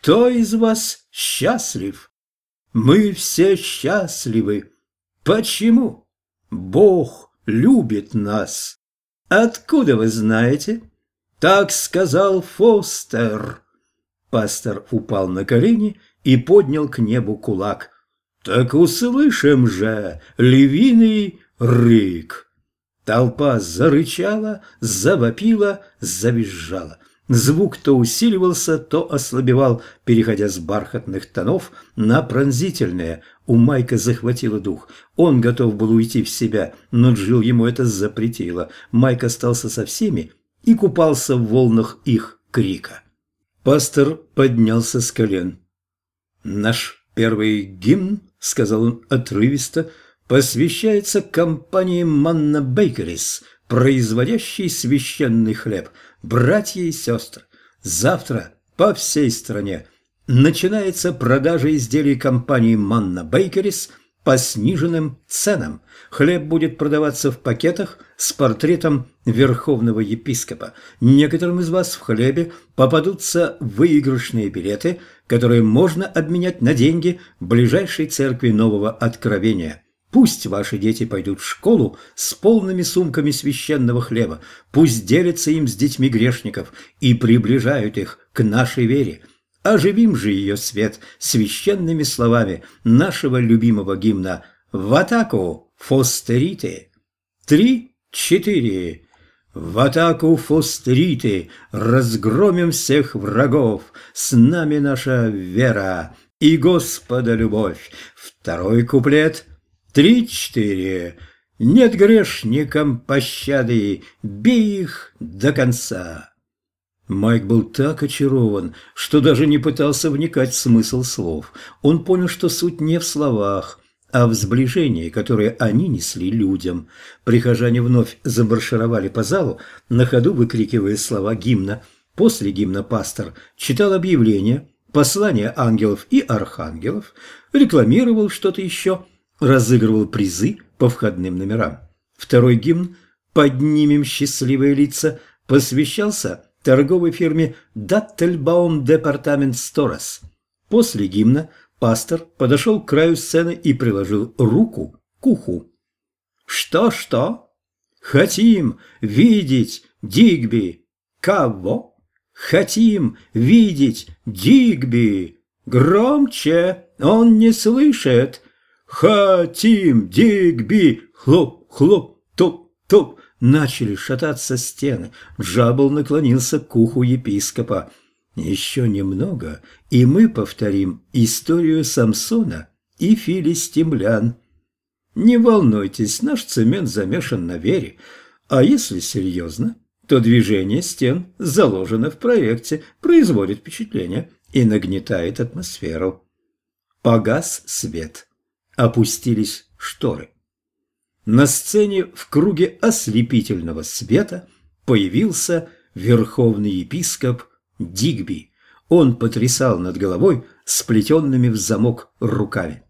Кто из вас счастлив? Мы все счастливы. Почему? Бог любит нас. Откуда вы знаете? Так сказал Фостер. Пастор упал на колени и поднял к небу кулак. Так услышим же львиный рык. Толпа зарычала, завопила, завизжала. Звук то усиливался, то ослабевал, переходя с бархатных тонов на пронзительные. У Майка захватило дух. Он готов был уйти в себя, но Джилл ему это запретила. Майк остался со всеми и купался в волнах их крика. Пастор поднялся с колен. «Наш первый гимн», — сказал он отрывисто, — посвящается компании Манна Бейкерис, производящей священный хлеб. Братья и сестры, завтра по всей стране начинается продажа изделий компании Манна Бейкерис по сниженным ценам. Хлеб будет продаваться в пакетах с портретом Верховного Епископа. Некоторым из вас в хлебе попадутся выигрышные билеты, которые можно обменять на деньги ближайшей церкви Нового Откровения. Пусть ваши дети пойдут в школу с полными сумками священного хлеба, пусть делятся им с детьми грешников и приближают их к нашей вере. Оживим же ее свет священными словами нашего любимого гимна «В атаку, Фостерите!» Три, четыре. В атаку, Фостерите! Разгромим всех врагов! С нами наша вера и Господа любовь! Второй куплет – Три-четыре. Нет грешникам пощады, бей их до конца. Майк был так очарован, что даже не пытался вникать в смысл слов. Он понял, что суть не в словах, а в сближении, которое они несли людям. Прихожане вновь забаршировали по залу, на ходу выкрикивая слова гимна. После гимна пастор читал объявления, послания ангелов и архангелов, рекламировал что-то еще – разыгрывал призы по входным номерам. Второй гимн «Поднимем счастливые лица» посвящался торговой фирме «Даттельбаум Департамент Сторос». После гимна пастор подошел к краю сцены и приложил руку к уху. «Что-что? Хотим видеть Дигби. Кого? Хотим видеть Дигби. Громче, он не слышит. «Хотим, Дигби!» Хлоп, хлоп, топ, топ. Начали шататься стены. Джабл наклонился к уху епископа. «Еще немного, и мы повторим историю Самсона и филистимлян. Не волнуйтесь, наш цемент замешан на вере. А если серьезно, то движение стен заложено в проекте, производит впечатление и нагнетает атмосферу. Погас свет опустились шторы. На сцене в круге ослепительного света появился верховный епископ Дигби. Он потрясал над головой сплетенными в замок руками.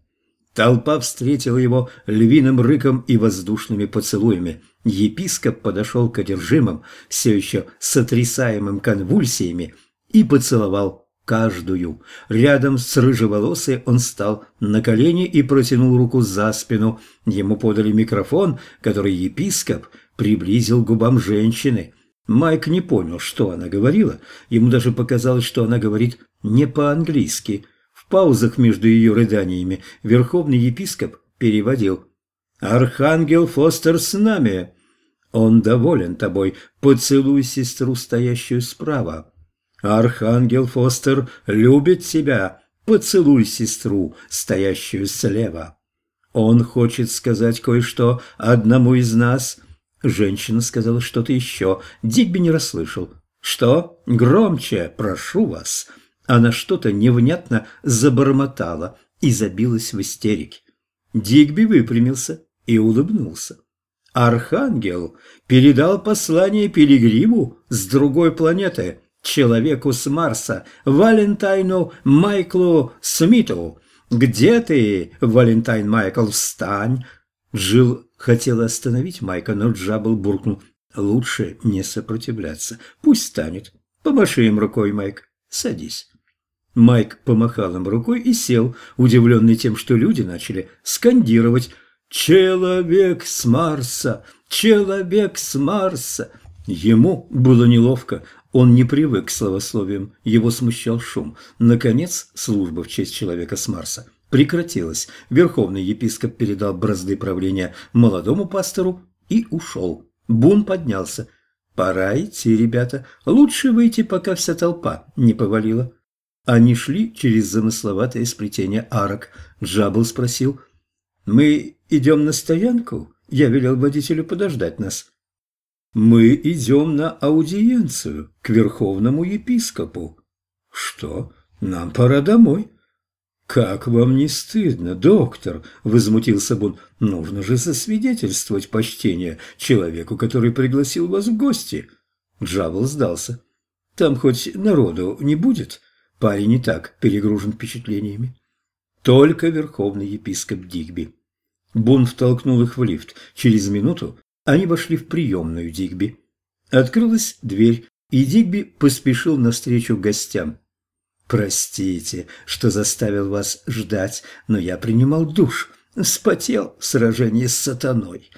Толпа встретила его львиным рыком и воздушными поцелуями. Епископ подошел к одержимым, все еще сотрясаемым конвульсиями, и поцеловал каждую. Рядом с рыжеволосой он стал на колени и протянул руку за спину. Ему подали микрофон, который епископ приблизил губам женщины. Майк не понял, что она говорила. Ему даже показалось, что она говорит не по-английски. В паузах между ее рыданиями верховный епископ переводил. «Архангел Фостер с нами!» «Он доволен тобой. Поцелуй сестру, стоящую справа». Архангел Фостер любит тебя. Поцелуй сестру, стоящую слева. Он хочет сказать кое-что одному из нас. Женщина сказала что-то еще. Дигби не расслышал. Что? Громче, прошу вас. Она что-то невнятно забормотала и забилась в истерике. Дигби выпрямился и улыбнулся. Архангел передал послание пилигриму с другой планеты человеку с Марса, Валентайну Майклу Смиту. «Где ты, Валентайн Майкл, встань!» Джилл хотела остановить Майка, но Джабл буркнул. «Лучше не сопротивляться. Пусть станет. Помаши им рукой, Майк. Садись». Майк помахал им рукой и сел, удивленный тем, что люди начали скандировать «Человек с Марса! Человек с Марса!» Ему было неловко, он не привык к словословиям, его смущал шум. Наконец, служба в честь человека с Марса прекратилась. Верховный епископ передал бразды правления молодому пастору и ушел. Бун поднялся. «Пора идти, ребята. Лучше выйти, пока вся толпа не повалила». Они шли через замысловатое сплетение арок. Джабл спросил. «Мы идем на стоянку?» Я велел водителю подождать нас. Мы идем на аудиенцию к верховному епископу. Что? Нам пора домой. Как вам не стыдно, доктор? Возмутился Бун. Нужно же засвидетельствовать почтение человеку, который пригласил вас в гости. Джабл сдался. Там хоть народу не будет? Парень не так перегружен впечатлениями. Только верховный епископ Дигби. Бун втолкнул их в лифт. Через минуту они вошли в приемную Дигби. Открылась дверь, и Дигби поспешил навстречу гостям. «Простите, что заставил вас ждать, но я принимал душ, спотел в сражении с сатаной.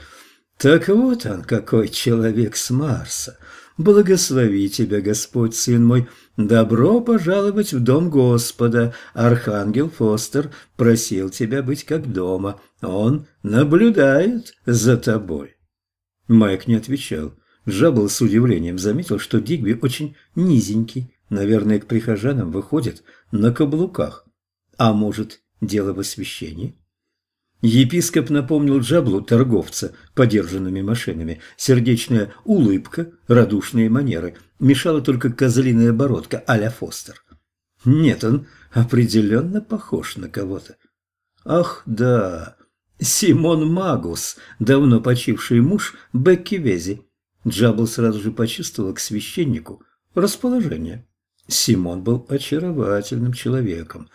Так вот он, какой человек с Марса. Благослови тебя, Господь, сын мой, добро пожаловать в дом Господа. Архангел Фостер просил тебя быть как дома, он наблюдает за тобой». Майк не отвечал. Джаббл с удивлением заметил, что Дигби очень низенький, наверное, к прихожанам выходит на каблуках. А может, дело в освещении? Епископ напомнил Джаблу торговца подержанными машинами. Сердечная улыбка, радушные манеры. Мешала только козлиная бородка а-ля Фостер. Нет, он определенно похож на кого-то. Ах, да, Симон Магус, давно почивший муж Бекки Вези. Джабл сразу же почувствовал к священнику расположение. Симон был очаровательным человеком,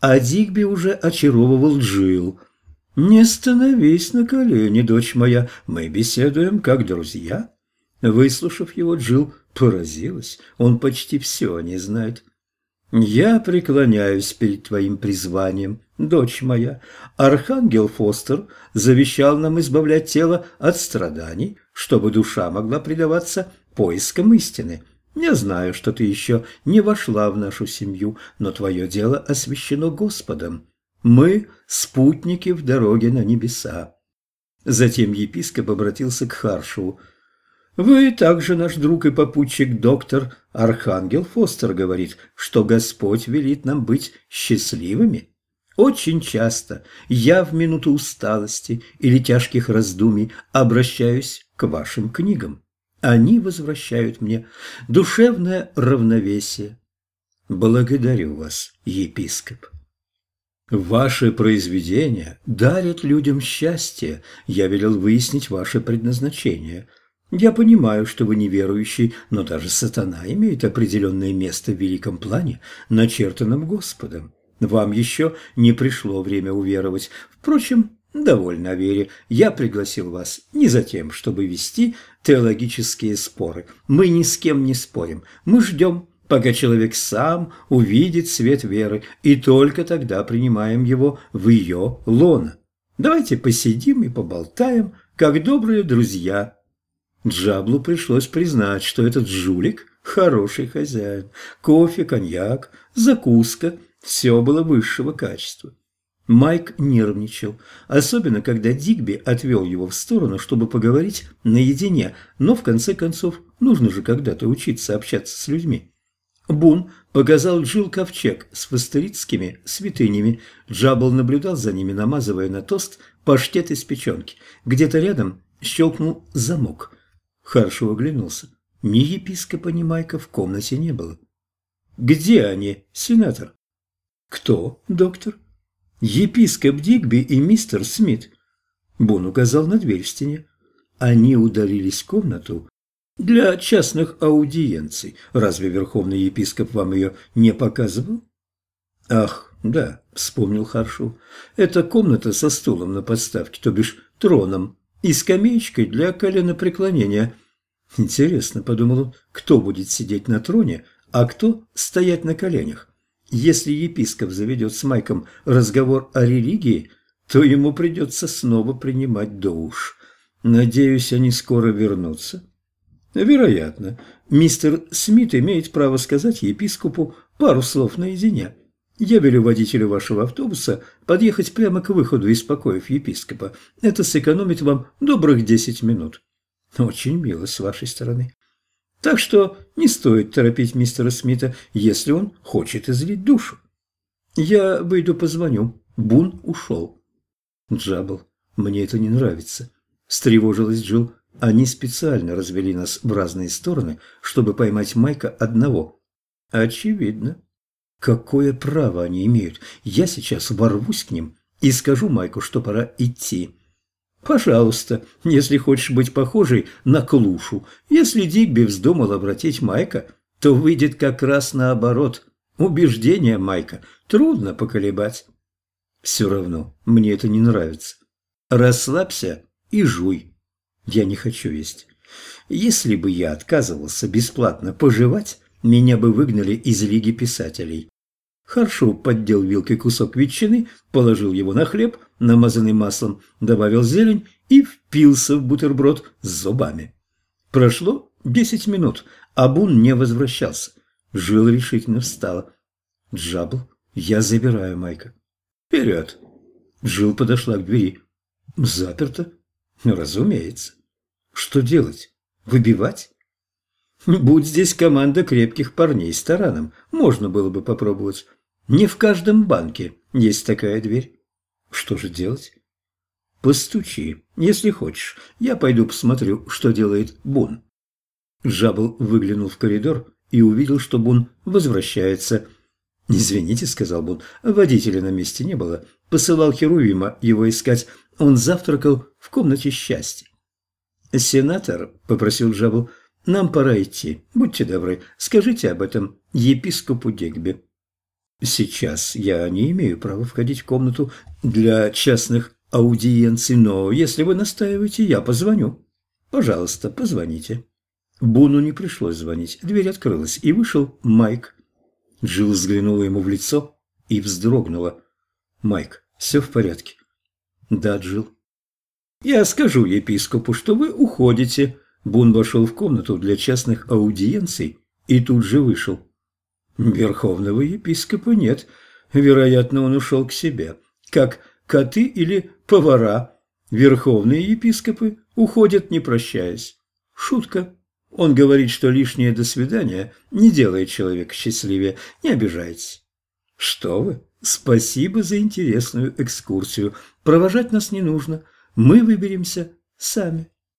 а Дигби уже очаровывал Джил. «Не становись на колени, дочь моя, мы беседуем как друзья». Выслушав его, Джил поразилась, он почти все не знает. «Я преклоняюсь перед твоим призванием, дочь моя. Архангел Фостер завещал нам избавлять тело от страданий, чтобы душа могла предаваться поискам истины. Я знаю, что ты еще не вошла в нашу семью, но твое дело освящено Господом. Мы – спутники в дороге на небеса». Затем епископ обратился к Харшеву. Вы также наш друг и попутчик доктор Архангел Фостер говорит, что Господь велит нам быть счастливыми. Очень часто я в минуту усталости или тяжких раздумий обращаюсь к вашим книгам. Они возвращают мне душевное равновесие. Благодарю вас, епископ. Ваши произведения дарят людям счастье. Я велел выяснить ваше предназначение – я понимаю, что вы неверующий, но даже сатана имеет определенное место в великом плане, начертанном Господом. Вам еще не пришло время уверовать. Впрочем, довольно о вере. Я пригласил вас не за тем, чтобы вести теологические споры. Мы ни с кем не спорим. Мы ждем, пока человек сам увидит свет веры, и только тогда принимаем его в ее лоно. Давайте посидим и поболтаем, как добрые друзья Джаблу пришлось признать, что этот жулик – хороший хозяин. Кофе, коньяк, закуска – все было высшего качества. Майк нервничал, особенно когда Дигби отвел его в сторону, чтобы поговорить наедине, но в конце концов нужно же когда-то учиться общаться с людьми. Бун показал Джил ковчег с фастеритскими святынями. Джабл наблюдал за ними, намазывая на тост паштет из печенки. Где-то рядом щелкнул замок – Харшев оглянулся. Ни епископа, ни Майка в комнате не было. «Где они, сенатор?» «Кто, доктор?» «Епископ Дигби и мистер Смит». Бон указал на дверь в стене. Они удалились в комнату для частных аудиенций. Разве верховный епископ вам ее не показывал? Ах, да, вспомнил Харшев. Это комната со стулом на подставке, то бишь троном и скамеечкой для коленопреклонения. Интересно, подумал он, кто будет сидеть на троне, а кто стоять на коленях. Если епископ заведет с Майком разговор о религии, то ему придется снова принимать душ. Надеюсь, они скоро вернутся. Вероятно. Мистер Смит имеет право сказать епископу пару слов наедине. Я велю водителю вашего автобуса подъехать прямо к выходу из покоев епископа. Это сэкономит вам добрых десять минут. Очень мило с вашей стороны. Так что не стоит торопить мистера Смита, если он хочет излить душу. Я выйду позвоню. Бун ушел. Джабл, мне это не нравится. Встревожилась Джилл. Они специально развели нас в разные стороны, чтобы поймать Майка одного. Очевидно. Какое право они имеют? Я сейчас ворвусь к ним и скажу Майку, что пора идти. Пожалуйста, если хочешь быть похожей на Клушу. Если Дигби вздумал обратить Майка, то выйдет как раз наоборот. Убеждение Майка трудно поколебать. Все равно, мне это не нравится. Расслабься и жуй. Я не хочу есть. Если бы я отказывался бесплатно пожевать, меня бы выгнали из Лиги писателей. Харшоу поддел вилкой кусок ветчины, положил его на хлеб, намазанный маслом, добавил зелень и впился в бутерброд с зубами. Прошло десять минут, а Бун не возвращался. Жил решительно встала. «Джабл, я забираю Майка». «Вперед!» Жил подошла к двери. «Заперто?» «Ну, разумеется». «Что делать? Выбивать?» «Будь здесь команда крепких парней с тараном, можно было бы попробовать». Не в каждом банке есть такая дверь. Что же делать? Постучи, если хочешь. Я пойду посмотрю, что делает Бун. Жабл выглянул в коридор и увидел, что Бун возвращается. «Извините», — сказал Бун, — «водителя на месте не было. Посылал Херувима его искать. Он завтракал в комнате счастья». «Сенатор», — попросил Жабл, — «нам пора идти. Будьте добры, скажите об этом епископу Дегбе». Сейчас я не имею права входить в комнату для частных аудиенций, но если вы настаиваете, я позвоню. Пожалуйста, позвоните. Буну не пришлось звонить. Дверь открылась, и вышел Майк. Джилл взглянула ему в лицо и вздрогнула. «Майк, все в порядке?» «Да, Джилл». «Я скажу епископу, что вы уходите». Бун вошел в комнату для частных аудиенций и тут же вышел. Верховного епископа нет. Вероятно, он ушел к себе. Как коты или повара. Верховные епископы уходят, не прощаясь. Шутка. Он говорит, что лишнее «до свидания» не делает человека счастливее. Не обижайтесь. Что вы? Спасибо за интересную экскурсию. Провожать нас не нужно. Мы выберемся сами.